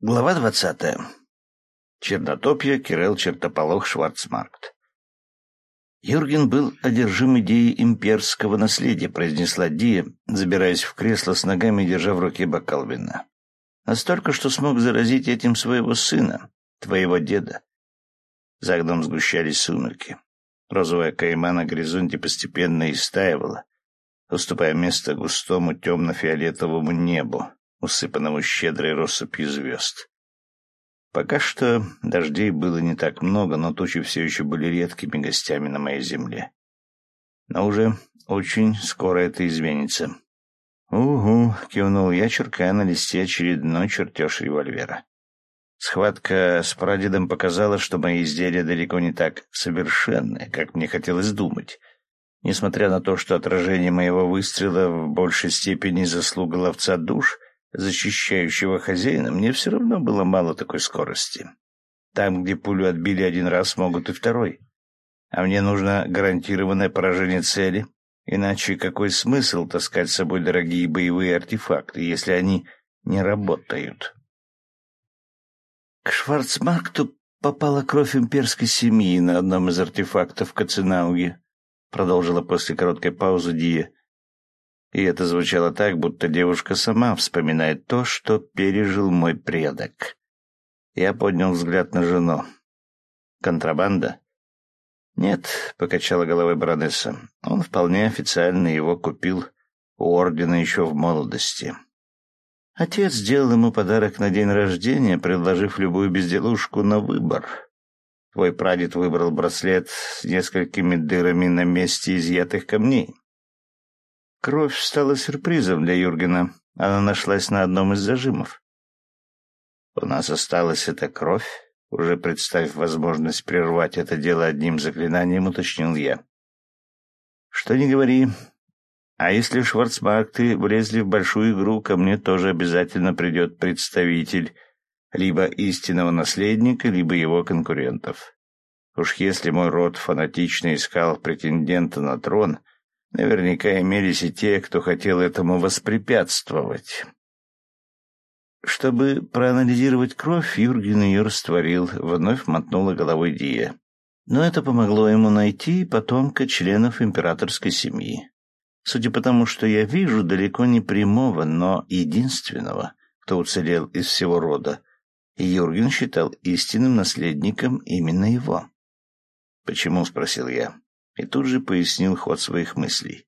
Глава двадцатая. Чернотопье, Кирилл Чертополох, Шварцмаркт. Юрген был одержим идеей имперского наследия, произнесла Дия, забираясь в кресло с ногами, держа в руке бокал вина. Настолько, что смог заразить этим своего сына, твоего деда. За окном сгущались сумерки. Розовая кайма на горизонте постепенно истаивала, уступая место густому темно-фиолетовому небу, усыпанному щедрой россыпью звезд. Пока что дождей было не так много, но тучи все еще были редкими гостями на моей земле. Но уже очень скоро это изменится. «Угу», — кивнул я, черкая на листе очередной чертеж револьвера. Схватка с прадедом показала, что мои изделия далеко не так совершенны, как мне хотелось думать. Несмотря на то, что отражение моего выстрела в большей степени заслуга ловца душ — защищающего хозяина, мне все равно было мало такой скорости. Там, где пулю отбили один раз, могут и второй. А мне нужно гарантированное поражение цели, иначе какой смысл таскать с собой дорогие боевые артефакты, если они не работают? К Шварцмаркту попала кровь имперской семьи на одном из артефактов Каценауге, продолжила после короткой паузы Дия. И это звучало так, будто девушка сама вспоминает то, что пережил мой предок. Я поднял взгляд на жену. «Контрабанда?» «Нет», — покачала головой баронесса. «Он вполне официально его купил у ордена еще в молодости. Отец сделал ему подарок на день рождения, предложив любую безделушку на выбор. Твой прадед выбрал браслет с несколькими дырами на месте изъятых камней. Кровь стала сюрпризом для Юргена. Она нашлась на одном из зажимов. У нас осталась эта кровь, уже представив возможность прервать это дело одним заклинанием, уточнил я. Что не говори. А если Шварцмаркты влезли в большую игру, ко мне тоже обязательно придет представитель либо истинного наследника, либо его конкурентов. Уж если мой род фанатично искал претендента на трон — Наверняка имелись и те, кто хотел этому воспрепятствовать. Чтобы проанализировать кровь, Юрген ее растворил, вновь мотнула головой Дия. Но это помогло ему найти потомка членов императорской семьи. Судя по тому, что я вижу, далеко не прямого, но единственного, кто уцелел из всего рода, и Юрген считал истинным наследником именно его. «Почему?» — спросил я и тут же пояснил ход своих мыслей.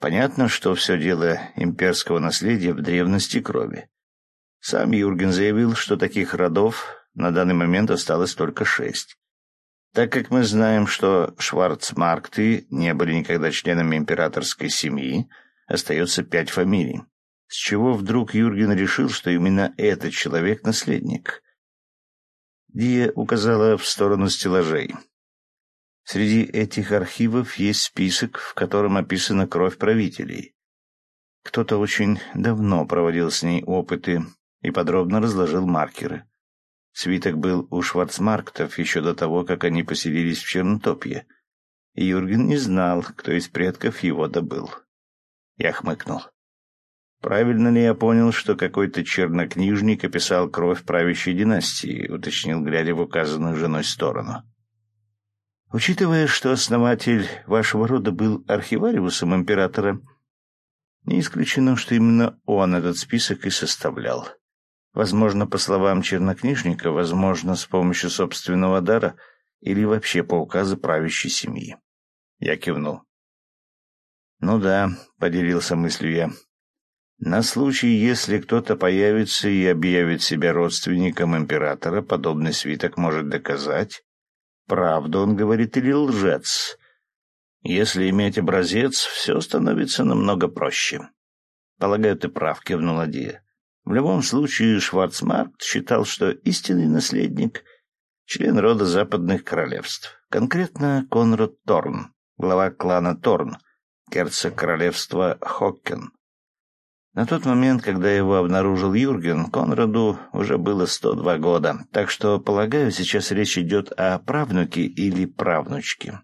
Понятно, что все дело имперского наследия в древности крови. Сам Юрген заявил, что таких родов на данный момент осталось только шесть. Так как мы знаем, что Шварцмаркты не были никогда членами императорской семьи, остается пять фамилий. С чего вдруг Юрген решил, что именно этот человек — наследник? Дия указала в сторону стеллажей. Среди этих архивов есть список, в котором описана кровь правителей. Кто-то очень давно проводил с ней опыты и подробно разложил маркеры. Свиток был у Шварцмарктов еще до того, как они поселились в Чернотопье, и Юрген не знал, кто из предков его добыл. Я хмыкнул. «Правильно ли я понял, что какой-то чернокнижник описал кровь правящей династии?» — уточнил, глядя в указанную женой сторону. Учитывая, что основатель вашего рода был архивариусом императора, не исключено, что именно он этот список и составлял. Возможно, по словам чернокнижника, возможно, с помощью собственного дара или вообще по указу правящей семьи. Я кивнул. «Ну да», — поделился мыслью я. «На случай, если кто-то появится и объявит себя родственником императора, подобный свиток может доказать, правду он говорит или лжец. Если иметь образец, все становится намного проще. Полагаю, ты прав, кивнула Дия. В любом случае, Шварцмаркт считал, что истинный наследник — член рода западных королевств, конкретно Конрад Торн, глава клана Торн, герцог королевства Хоккен. На тот момент, когда его обнаружил Юрген, Конраду уже было 102 года, так что, полагаю, сейчас речь идет о правнуке или правнучке.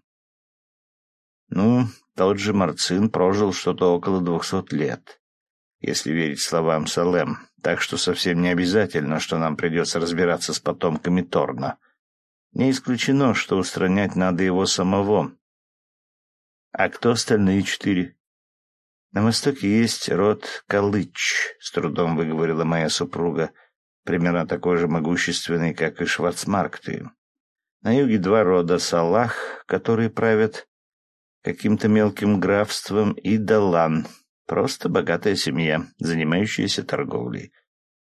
Ну, тот же Марцин прожил что-то около двухсот лет, если верить словам Салем, так что совсем не обязательно, что нам придется разбираться с потомками Торна. Не исключено, что устранять надо его самого. А кто остальные четыре? На востоке есть род Калыч, с трудом выговорила моя супруга, примерно такой же могущественный, как и Шварцмаркты. На юге два рода Салах, которые правят каким-то мелким графством, и Далан, просто богатая семья, занимающаяся торговлей.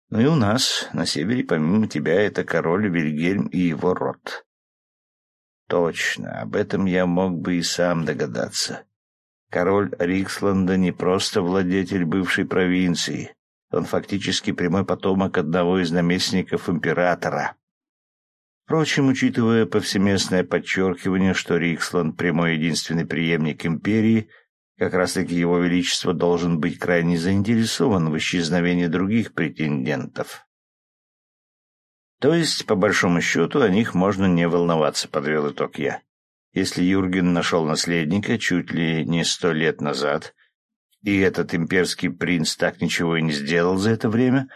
Ну и у нас, на севере, помимо тебя, это король Вильгельм и его род. Точно, об этом я мог бы и сам догадаться. Король Риксланда не просто владетель бывшей провинции, он фактически прямой потомок одного из наместников императора. Впрочем, учитывая повсеместное подчеркивание, что Риксланд — прямой единственный преемник империи, как раз-таки его величество должен быть крайне заинтересован в исчезновении других претендентов. То есть, по большому счету, о них можно не волноваться, подвел итог я. Если Юрген нашел наследника чуть ли не сто лет назад, и этот имперский принц так ничего и не сделал за это время,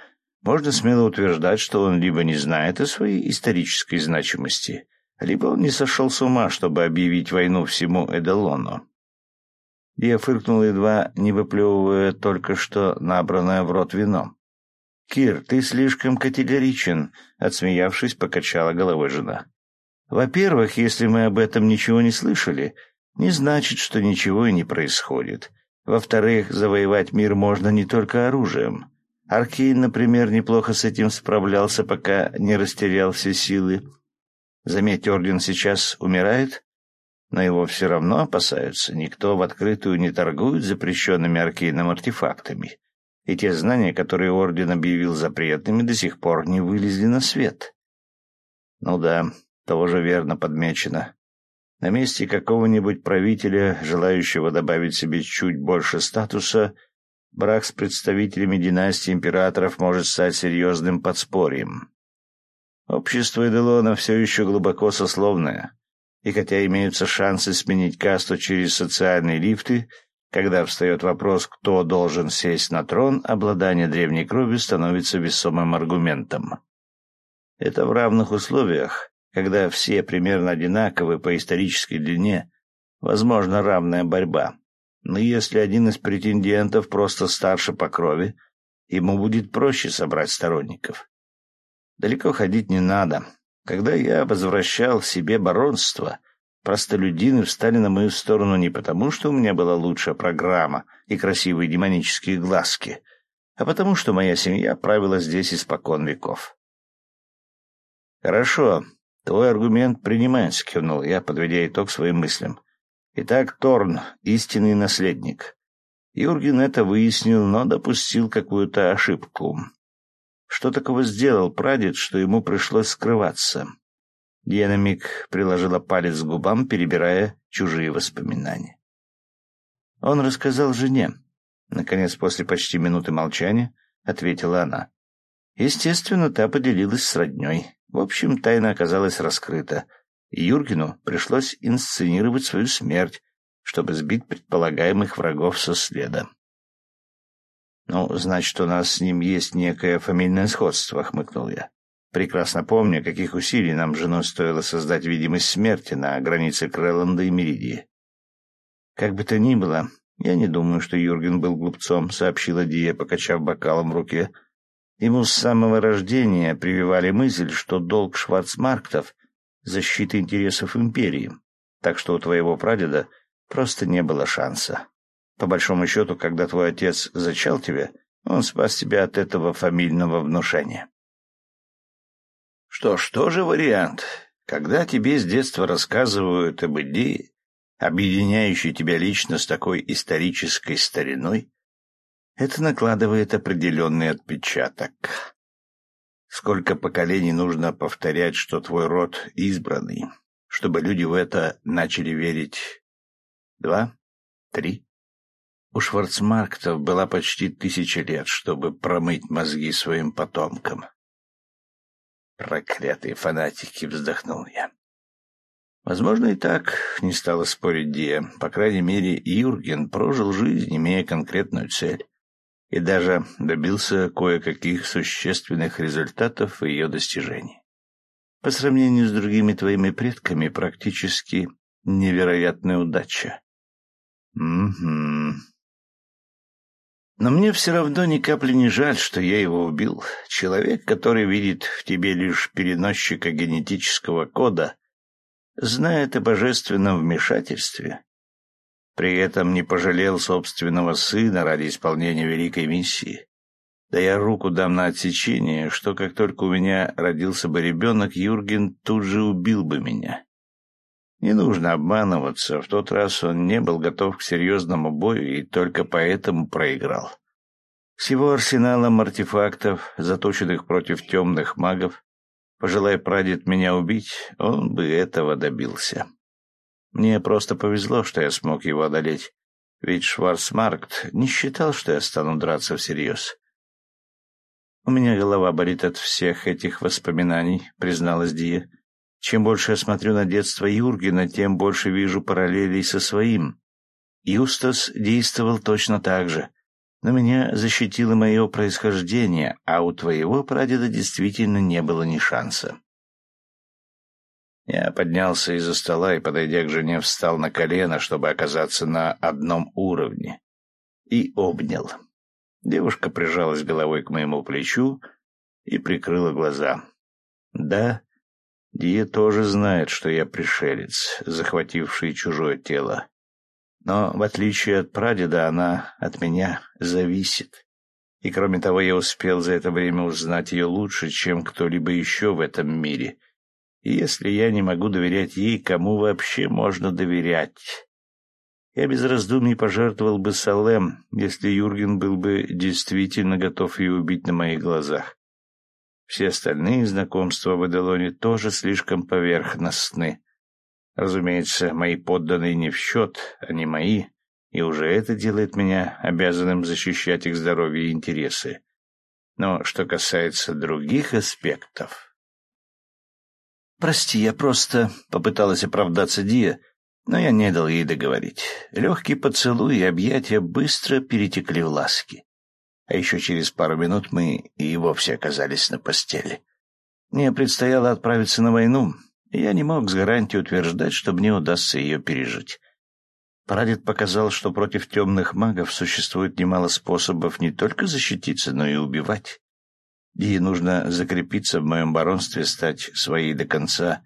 можно смело утверждать, что он либо не знает о своей исторической значимости, либо он не сошел с ума, чтобы объявить войну всему Эделону. Я фыркнул, едва не выплевывая только что набранное в рот вино. «Кир, ты слишком категоричен», — отсмеявшись, покачала головой жена. «Во-первых, если мы об этом ничего не слышали, не значит, что ничего и не происходит. Во-вторых, завоевать мир можно не только оружием. Аркейн, например, неплохо с этим справлялся, пока не растерял все силы. Заметь, Орден сейчас умирает, но его все равно опасаются. Никто в открытую не торгует запрещенными Аркейном артефактами и те знания, которые Орден объявил запретными, до сих пор не вылезли на свет. Ну да, тоже верно подмечено. На месте какого-нибудь правителя, желающего добавить себе чуть больше статуса, брак с представителями династии императоров может стать серьезным подспорьем. Общество Эделона все еще глубоко сословное, и хотя имеются шансы сменить касту через социальные лифты — когда встает вопрос, кто должен сесть на трон, обладание древней кровью становится весомым аргументом. Это в равных условиях, когда все примерно одинаковы по исторической длине, возможно равная борьба. Но если один из претендентов просто старше по крови, ему будет проще собрать сторонников. Далеко ходить не надо. Когда я возвращал себе баронство, Простолюдины встали на мою сторону не потому, что у меня была лучшая программа и красивые демонические глазки, а потому, что моя семья правила здесь испокон веков. «Хорошо, твой аргумент принимается», — кивнул я, подведя итог своим мыслям. «Итак, Торн — истинный наследник. Юрген это выяснил, но допустил какую-то ошибку. Что такого сделал прадед, что ему пришлось скрываться? Я на приложила палец к губам, перебирая чужие воспоминания. Он рассказал жене. Наконец, после почти минуты молчания, ответила она. Естественно, та поделилась с родней. В общем, тайна оказалась раскрыта, и Юргену пришлось инсценировать свою смерть, чтобы сбить предполагаемых врагов со следа. «Ну, значит, у нас с ним есть некое фамильное сходство», — хмыкнул я. Прекрасно помню, каких усилий нам женой стоило создать видимость смерти на границе Крэлланда и Меридии. Как бы то ни было, я не думаю, что Юрген был глупцом, сообщила Дия, покачав бокалом в руке. Ему с самого рождения прививали мысль, что долг шварцмарктов — защита интересов империи, так что у твоего прадеда просто не было шанса. По большому счету, когда твой отец зачал тебя, он спас тебя от этого фамильного внушения. Что ж, тоже вариант. Когда тебе с детства рассказывают об идее, объединяющей тебя лично с такой исторической стариной, это накладывает определенный отпечаток. Сколько поколений нужно повторять, что твой род избранный, чтобы люди в это начали верить? Два? Три? У Шварцмарктов была почти тысяча лет, чтобы промыть мозги своим потомкам. Проклятые фанатики, вздохнул я. Возможно, и так, не стала спорить Дия. По крайней мере, Юрген прожил жизнь, имея конкретную цель. И даже добился кое-каких существенных результатов в ее достижении. По сравнению с другими твоими предками, практически невероятная удача. Угу. Но мне все равно ни капли не жаль, что я его убил. Человек, который видит в тебе лишь переносчика генетического кода, знает о божественном вмешательстве, при этом не пожалел собственного сына ради исполнения великой миссии. Да я руку дам на отсечение, что как только у меня родился бы ребенок, Юрген тут же убил бы меня. Не нужно обманываться, в тот раз он не был готов к серьезному бою и только поэтому проиграл. С его арсеналом артефактов, заточенных против темных магов, пожелая прадед меня убить, он бы этого добился. Мне просто повезло, что я смог его одолеть, ведь Шварцмаркт не считал, что я стану драться всерьез. «У меня голова болит от всех этих воспоминаний», — призналась Дия. «Чем больше я смотрю на детство Юргена, тем больше вижу параллелей со своим. Юстас действовал точно так же, но меня защитило мое происхождение, а у твоего прадеда действительно не было ни шанса». Я поднялся из-за стола и, подойдя к жене, встал на колено, чтобы оказаться на одном уровне, и обнял. Девушка прижалась головой к моему плечу и прикрыла глаза. Да, Дия тоже знает, что я пришелец, захвативший чужое тело. Но, в отличие от прадеда, она от меня зависит. И, кроме того, я успел за это время узнать ее лучше, чем кто-либо еще в этом мире — и если я не могу доверять ей, кому вообще можно доверять? Я без раздумий пожертвовал бы Салем, если Юрген был бы действительно готов ее убить на моих глазах. Все остальные знакомства в Эделоне тоже слишком поверхностны. Разумеется, мои подданные не в счет, они мои, и уже это делает меня обязанным защищать их здоровье и интересы. Но что касается других аспектов... «Прости, я просто...» — попыталась оправдаться Дия, но я не дал ей договорить. Легкий поцелуй и объятия быстро перетекли в ласки. А еще через пару минут мы и вовсе оказались на постели. Мне предстояло отправиться на войну, и я не мог с гарантией утверждать, что мне удастся ее пережить. Прадед показал, что против темных магов существует немало способов не только защититься, но и убивать. Ей нужно закрепиться в моем баронстве, стать своей до конца.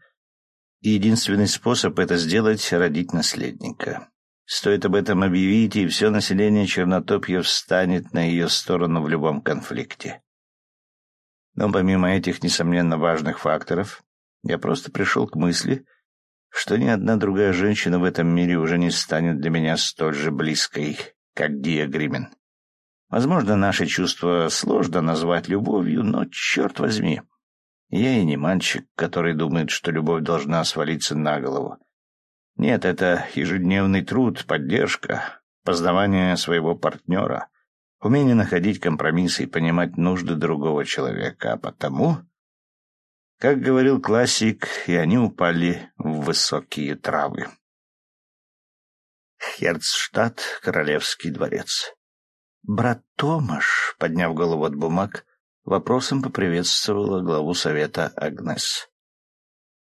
И единственный способ это сделать — родить наследника. Стоит об этом объявить, и все население Чернотопья встанет на ее сторону в любом конфликте. Но помимо этих, несомненно, важных факторов, я просто пришел к мысли, что ни одна другая женщина в этом мире уже не станет для меня столь же близкой, как Дия Гримен. Возможно, наше чувство сложно назвать любовью, но, черт возьми, я и не мальчик, который думает, что любовь должна свалиться на голову. Нет, это ежедневный труд, поддержка, познавание своего партнера, умение находить компромиссы и понимать нужды другого человека, а потому... Как говорил классик, и они упали в высокие травы. Херцштадт, Королевский дворец. Брат Томаш, подняв голову от бумаг, вопросом поприветствовала главу совета Агнес.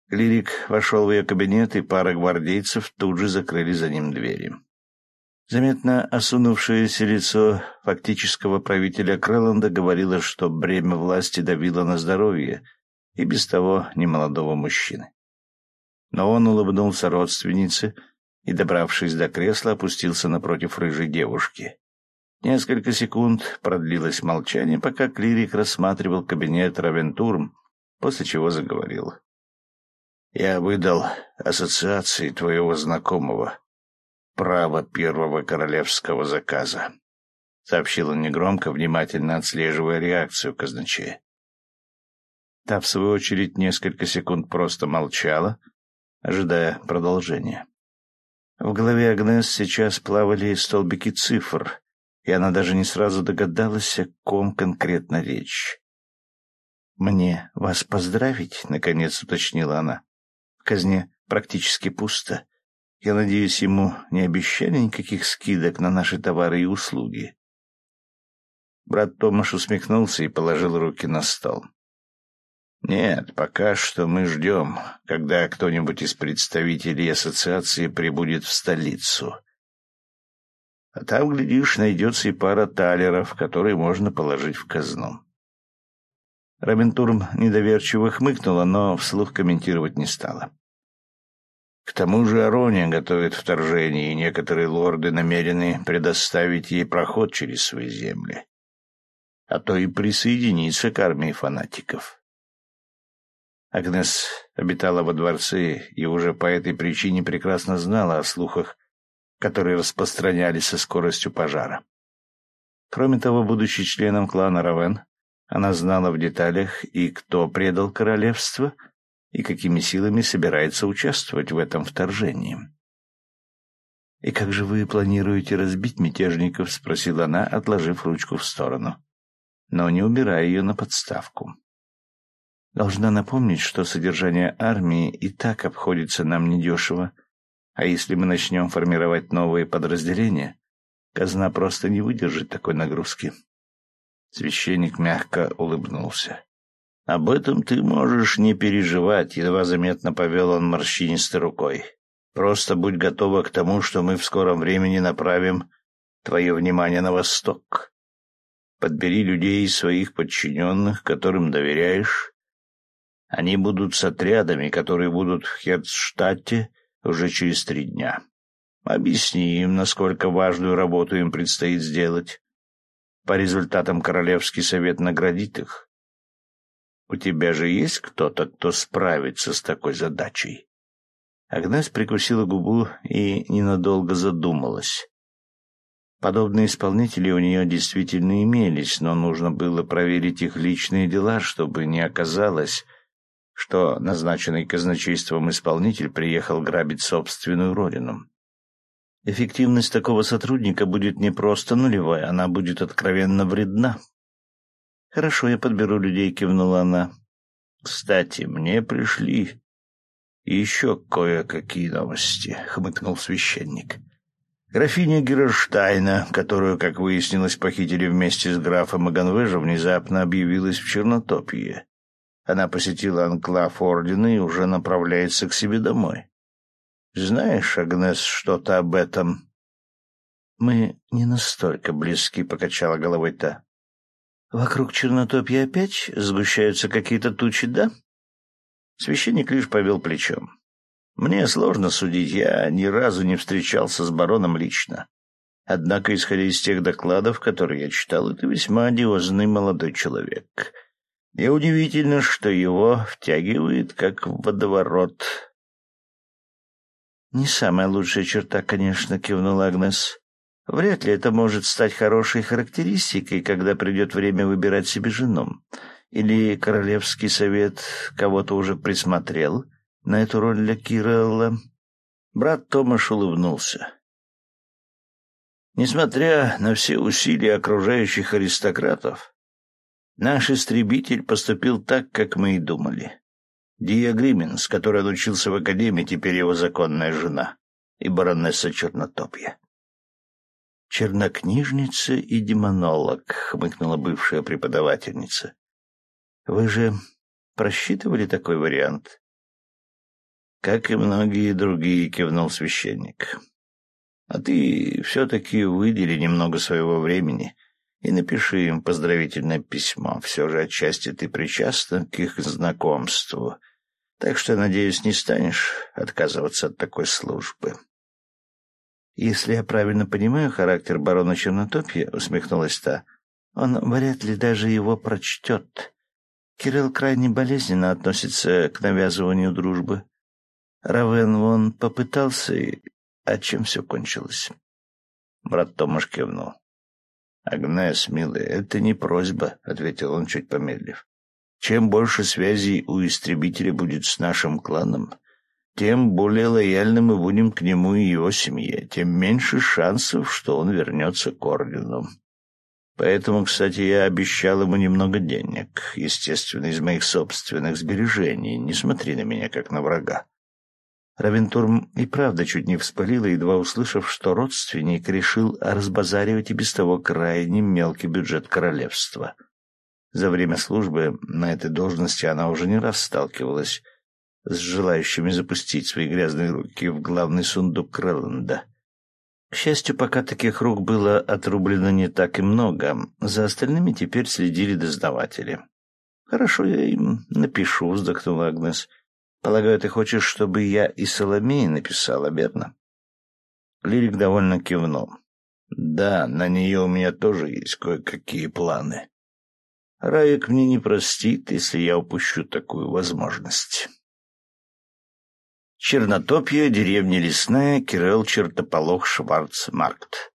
Клирик вошел в ее кабинет, и пара гвардейцев тут же закрыли за ним двери. Заметно осунувшееся лицо фактического правителя Крэланда говорило, что бремя власти давило на здоровье и без того немолодого мужчины. Но он улыбнулся родственнице и, добравшись до кресла, опустился напротив рыжей девушки. Несколько секунд продлилось молчание, пока клирик рассматривал кабинет Равентурм, после чего заговорил. «Я выдал ассоциации твоего знакомого право первого королевского заказа», — сообщил он негромко, внимательно отслеживая реакцию казначея. Та, в свою очередь, несколько секунд просто молчала, ожидая продолжения. В голове Агнес сейчас плавали столбики цифр, и она даже не сразу догадалась, о ком конкретно речь. «Мне вас поздравить?» — наконец уточнила она. «В казне практически пусто. Я надеюсь, ему не обещали никаких скидок на наши товары и услуги». Брат Томаш усмехнулся и положил руки на стол. «Нет, пока что мы ждем, когда кто-нибудь из представителей ассоциации прибудет в столицу. А там, глядишь, найдется и пара талеров, которые можно положить в казну». Равентурм недоверчиво хмыкнула, но вслух комментировать не стала. К тому же Арония готовит вторжение, и некоторые лорды намерены предоставить ей проход через свои земли, а то и присоединиться к армии фанатиков. Агнес обитала во дворце и уже по этой причине прекрасно знала о слухах, которые распространялись со скоростью пожара. Кроме того, будучи членом клана Равен, она знала в деталях и кто предал королевство, и какими силами собирается участвовать в этом вторжении. «И как же вы планируете разбить мятежников?» — спросила она, отложив ручку в сторону, но не убирая ее на подставку. Должна напомнить, что содержание армии и так обходится нам недешево, а если мы начнем формировать новые подразделения, казна просто не выдержит такой нагрузки. Священник мягко улыбнулся. «Об этом ты можешь не переживать», — едва заметно повел он морщинистой рукой. «Просто будь готова к тому, что мы в скором времени направим твое внимание на восток. Подбери людей из своих подчиненных, которым доверяешь, они будут с отрядами, которые будут в Херцштадте уже через три дня. Объясни им, насколько важную работу им предстоит сделать. По результатам Королевский совет наградит их. У тебя же есть кто-то, кто справится с такой задачей?» Агнес прикусила губу и ненадолго задумалась. Подобные исполнители у нее действительно имелись, но нужно было проверить их личные дела, чтобы не оказалось, что назначенный казначейством исполнитель приехал грабить собственную родину. Эффективность такого сотрудника будет не просто нулевая, она будет откровенно вредна. «Хорошо, я подберу людей», — кивнула она. «Кстати, мне пришли еще кое-какие новости», — хмыкнул священник. Графиня Герштайна, которую, как выяснилось, похитили вместе с графом Аганвежа, внезапно объявилась в Чернотопье. Она посетила анклав Ордена и уже направляется к себе домой. Знаешь, Агнес, что-то об этом? Мы не настолько близки, — покачала головой та. Вокруг чернотопья опять сгущаются какие-то тучи, да? Священник лишь повел плечом. Мне сложно судить, я ни разу не встречался с бароном лично. Однако, исходя из тех докладов, которые я читал, это весьма одиозный молодой человек. И удивительно, что его втягивает, как в водоворот. «Не самая лучшая черта, конечно», — кивнула Агнес. «Вряд ли это может стать хорошей характеристикой, когда придет время выбирать себе жену. Или Королевский совет кого-то уже присмотрел на эту роль для Кирилла?» Брат Томаш улыбнулся. Несмотря на все усилия окружающих аристократов, Наш истребитель поступил так, как мы и думали. Дия Грименс, который он учился в академии, теперь его законная жена, и баронесса Чернотопья. «Чернокнижница и демонолог», — хмыкнула бывшая преподавательница. «Вы же просчитывали такой вариант?» «Как и многие другие», — кивнул священник. «А ты все-таки выдели немного своего времени» и напиши им поздравительное письмо. Все же отчасти ты причастна к их знакомству. Так что, надеюсь, не станешь отказываться от такой службы. «Если я правильно понимаю характер барона Чернотопья», — усмехнулась та, — «он вряд ли даже его прочтет. Кирилл крайне болезненно относится к навязыванию дружбы. Равен вон попытался, и... а чем все кончилось?» Брат Томаш кивнул. «Агнес, милая, это не просьба», — ответил он, чуть помедлив. «Чем больше связей у истребителя будет с нашим кланом, тем более лояльны мы будем к нему и его семье, тем меньше шансов, что он вернется к ордену. Поэтому, кстати, я обещал ему немного денег, естественно, из моих собственных сбережений. Не смотри на меня, как на врага. Равентурм и правда чуть не вспылила, едва услышав, что родственник решил разбазаривать и без того крайне мелкий бюджет королевства. За время службы на этой должности она уже не раз сталкивалась с желающими запустить свои грязные руки в главный сундук Крэлленда. К счастью, пока таких рук было отрублено не так и много, за остальными теперь следили дознаватели. «Хорошо, я им напишу», — вздохнула Агнес. «Полагаю, ты хочешь, чтобы я и Соломея написала, верно?» Лирик довольно кивнул. «Да, на нее у меня тоже есть кое-какие планы. Раек мне не простит, если я упущу такую возможность». Чернотопье, деревня Лесная, Кирилл Чертополох, Шварцмаркт.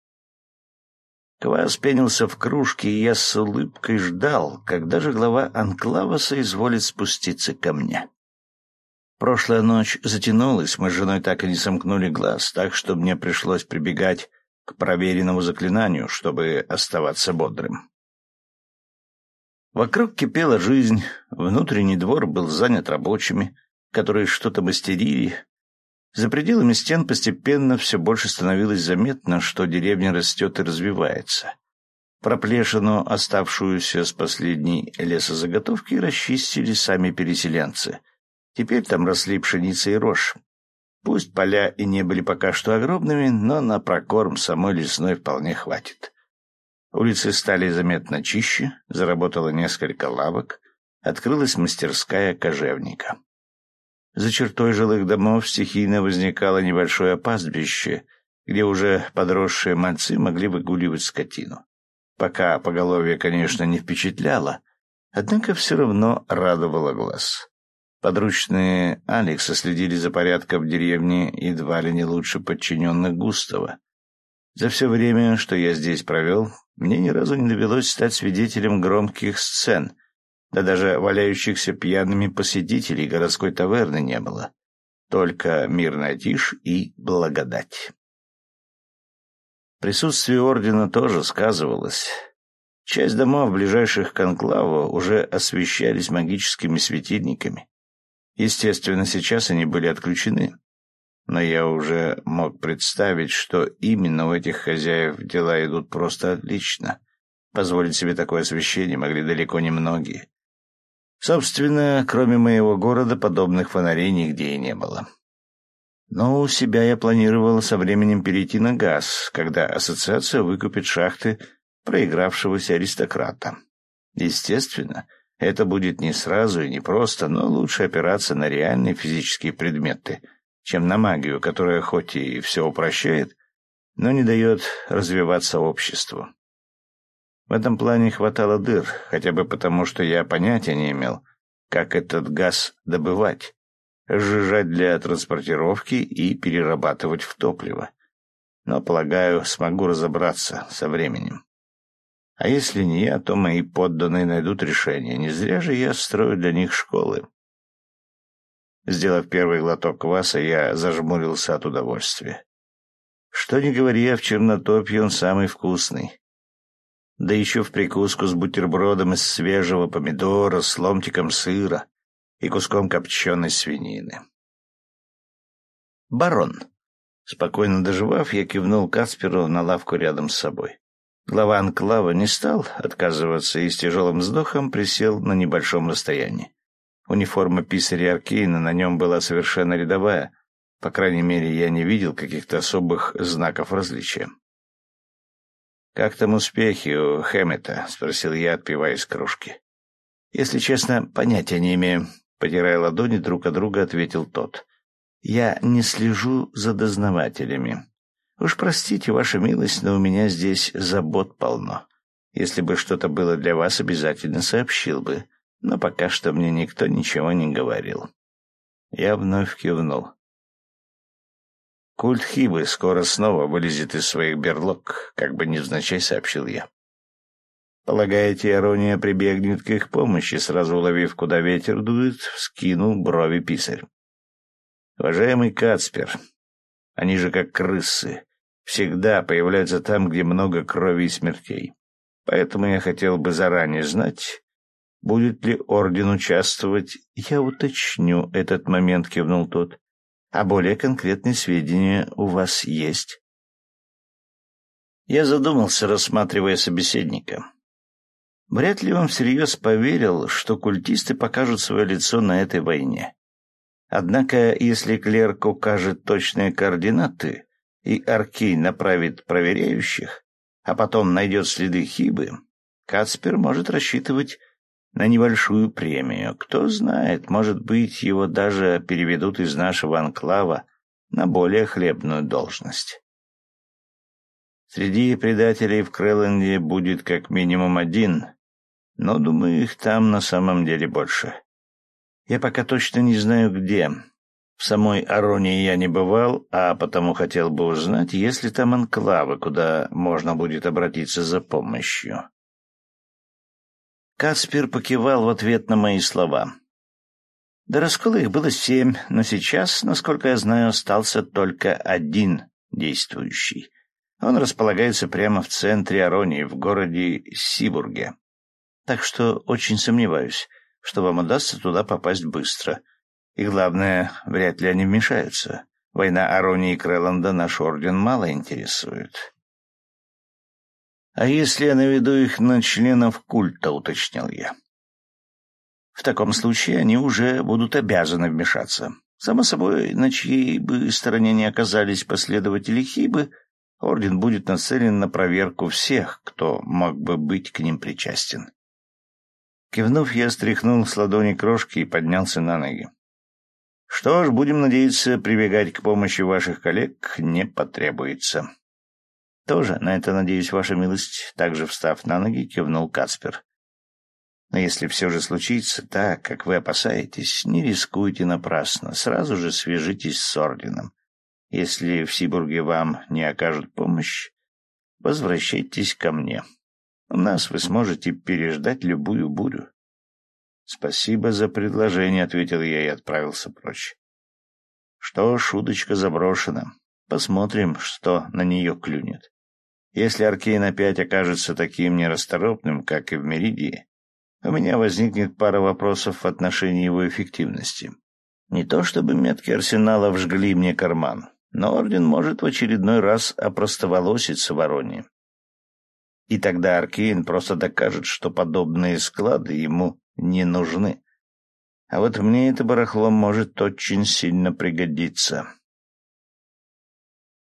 Квас пенился в кружке, и я с улыбкой ждал, когда же глава Анклава соизволит спуститься ко мне. Прошлая ночь затянулась, мы с женой так и не сомкнули глаз, так что мне пришлось прибегать к проверенному заклинанию, чтобы оставаться бодрым. Вокруг кипела жизнь, внутренний двор был занят рабочими, которые что-то мастерили, за пределами стен постепенно все больше становилось заметно, что деревня растет и развивается. Проплешину, оставшуюся с последней лесозаготовки, расчистили сами переселенцы. Теперь там росли пшеница и рожь. Пусть поля и не были пока что огромными, но на прокорм самой лесной вполне хватит. Улицы стали заметно чище, заработало несколько лавок, открылась мастерская кожевника. За чертой жилых домов стихийно возникало небольшое пастбище, где уже подросшие мальцы могли выгуливать скотину. Пока поголовье, конечно, не впечатляло, однако все равно радовало глаз. Подручные Алекса следили за порядком в деревне едва ли не лучше подчиненных Густава. За все время, что я здесь провел, мне ни разу не довелось стать свидетелем громких сцен — да даже валяющихся пьяными посетителей городской таверны не было. Только мирная тишь и благодать. Присутствие ордена тоже сказывалось. Часть домов, ближайших к анклаву, уже освещались магическими светильниками. Естественно, сейчас они были отключены. Но я уже мог представить, что именно у этих хозяев дела идут просто отлично. Позволить себе такое освещение могли далеко не многие. Собственно, кроме моего города, подобных фонарей нигде и не было. Но у себя я планировал со временем перейти на газ, когда ассоциация выкупит шахты проигравшегося аристократа. Естественно, это будет не сразу и не просто, но лучше опираться на реальные физические предметы, чем на магию, которая хоть и все упрощает, но не дает развиваться обществу. В этом плане хватало дыр, хотя бы потому, что я понятия не имел, как этот газ добывать, сжижать для транспортировки и перерабатывать в топливо. Но, полагаю, смогу разобраться со временем. А если не я, то мои подданные найдут решение. Не зря же я строю для них школы. Сделав первый глоток кваса, я зажмурился от удовольствия. Что ни говори, а в чернотопье он самый вкусный да еще в прикуску с бутербродом из свежего помидора, с ломтиком сыра и куском копченой свинины. «Барон!» Спокойно доживав, я кивнул Касперу на лавку рядом с собой. Глава анклава не стал отказываться и с тяжелым вздохом присел на небольшом расстоянии. Униформа писаря Аркейна на нем была совершенно рядовая. По крайней мере, я не видел каких-то особых знаков различия. «Как там успехи у Хэммета?» — спросил я, отпивая из кружки. «Если честно, понятия не имею», — потирая ладони друг от друга, ответил тот. «Я не слежу за дознавателями. Уж простите, ваша милость, но у меня здесь забот полно. Если бы что-то было для вас, обязательно сообщил бы, но пока что мне никто ничего не говорил». Я вновь кивнул. Культ Хибы скоро снова вылезет из своих берлог, как бы невзначай сообщил я. Полагаете, Арония прибегнет к их помощи, сразу уловив, куда ветер дует, вскинул брови писарь. Уважаемый Кацпер, они же как крысы, всегда появляются там, где много крови и смертей. Поэтому я хотел бы заранее знать, будет ли Орден участвовать. Я уточню этот момент, кивнул тот. А более конкретные сведения у вас есть? Я задумался, рассматривая собеседника. Вряд ли он всерьез поверил, что культисты покажут свое лицо на этой войне. Однако, если клерк укажет точные координаты и Аркей направит проверяющих, а потом найдет следы Хибы, Кацпер может рассчитывать на небольшую премию. Кто знает, может быть, его даже переведут из нашего анклава на более хлебную должность. Среди предателей в Крэлленде будет как минимум один, но, думаю, их там на самом деле больше. Я пока точно не знаю, где. В самой Аронии я не бывал, а потому хотел бы узнать, есть ли там анклавы, куда можно будет обратиться за помощью. Каспер покивал в ответ на мои слова. До раскола их было семь, но сейчас, насколько я знаю, остался только один действующий. Он располагается прямо в центре Аронии, в городе Сибурге. Так что очень сомневаюсь, что вам удастся туда попасть быстро. И главное, вряд ли они вмешаются. Война Аронии и Крэланда наш орден мало интересует. «А если я наведу их на членов культа?» — уточнил я. «В таком случае они уже будут обязаны вмешаться. Само собой, на чьей бы стороне не оказались последователи Хибы, орден будет нацелен на проверку всех, кто мог бы быть к ним причастен». Кивнув, я стряхнул с ладони крошки и поднялся на ноги. «Что ж, будем надеяться, прибегать к помощи ваших коллег не потребуется». «Тоже на это, надеюсь, ваша милость», — также встав на ноги, кивнул Каспер. «Но если все же случится так, как вы опасаетесь, не рискуйте напрасно, сразу же свяжитесь с орденом. Если в Сибурге вам не окажут помощь, возвращайтесь ко мне. У нас вы сможете переждать любую бурю». «Спасибо за предложение», — ответил я и отправился прочь. «Что ж, заброшена. Посмотрим, что на нее клюнет». Если Аркейн опять окажется таким нерасторопным, как и в Меридии, у меня возникнет пара вопросов в отношении его эффективности. Не то чтобы метки арсенала вжгли мне карман, но Орден может в очередной раз опростоволоситься вороне. И тогда Аркейн просто докажет, что подобные склады ему не нужны. А вот мне это барахло может очень сильно пригодиться.